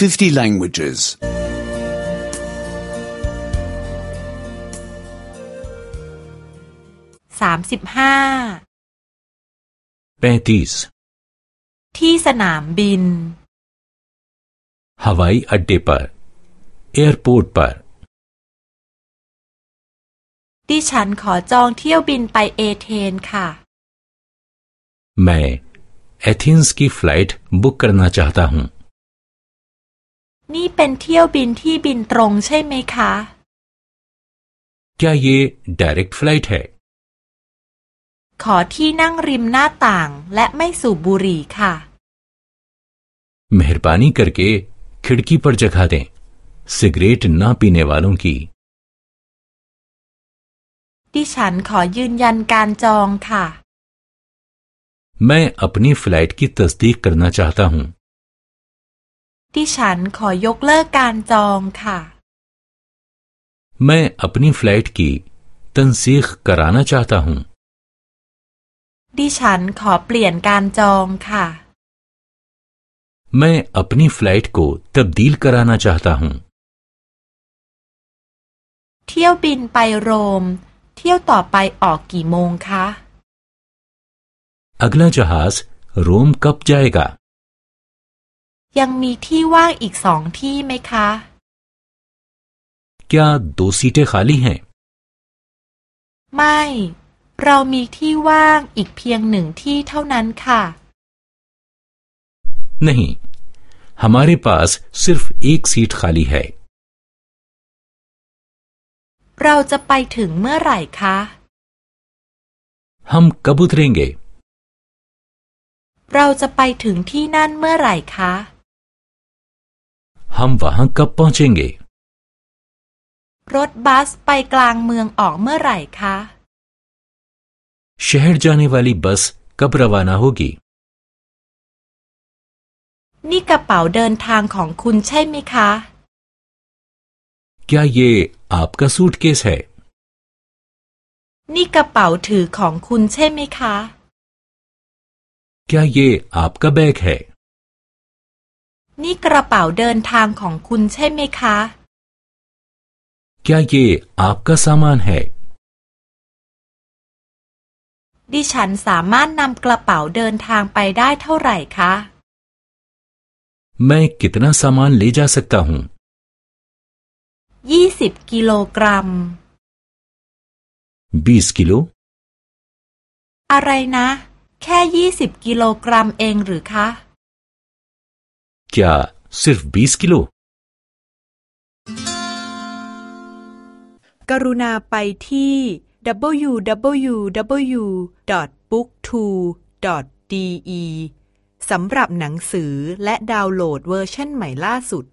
50 languages. สามสิบห้า 35 ที่สนามบิน हवाई अड्डे पर एयरपोर्ट पर ดิฉันขอจองเที่ยวบินไปเอเธนค่ะ मैं एथेंस की फ्लाइट बुक करना चाहता हूं นี่เป็นเที่ยวบินที่บินตรงใช่ไหมคะ क्या ये डायरेक्ट फ्लाइट है ขอที่นั่งริมหน้าต่างและไม่สูบบุหรี่ค่ะ मेहरबानी करके खिड़की पर जगह दें सिगरेट ना पीने वालों की ดิฉันขอยืนยันการจองค่ะ मैं अपनी फ्लाइट की तस्दीक करना चाहता हूं ดิฉันขอยกเลิกการจองค่ะ मैं अपनी फ्लाइट की तनसीख कराना चाहता हूं ดิฉันขอเปลี่ยนการจองค่ะ मैं अपनी फ्लाइट को तब्दील कराना चाहता हूं เที่ยวบินไปโรม เที่ยวต่อไปออกกี่โมงคะ अगला जहाज रोम कब जाएगा ยังมีที่ว่างอีกสองที่ไหมคะ क्या दो सीटें खाली हैं ไม่ เรามีที่ว่างอีกเพียงหนึ่งที่เท่านั้นค่ะ नहीं हमारे पास सिर्फ एक सीट खाली है เราจะไปถึงเมื่อไหร่คะ हम कब उतरेंगे เราจะไปถึงที่นั่นเมื่อไหร่คะ हम वहां कब पहुंचेंगे รถบัสไปกลางเมืองออกเมื่อไหร่คะ शहर जाने वाली बस कब रवाना होगी นี่กระเป๋าเดินทางของคุณใช่ไหมคะ क्या ये आपका सूटकेस है นี่กระเป๋าถือของคุณใช่ไหมคะ क्या ये आपका बैग है นี่กระเป๋าเดินทางของคุณใช่ไหมคะ क्या ये आपका सामान है ดิฉันสามารถนำกระเป๋าเดินทางไปได้เท่าไหร่คะ मैं कितना सामान ले जा सकता हूं ยี่สิบกิโลกรัม 20 किलो อะไรนะ แค่ยี่สิบกิโลกรัมเองหรือคะ क्या सिर्फ 20 किलो กรุณาไปที่ www.booktwo.de สำหรับหนังสือและดาวน์โหลดเวอร์ชันใหม่ล่าสุด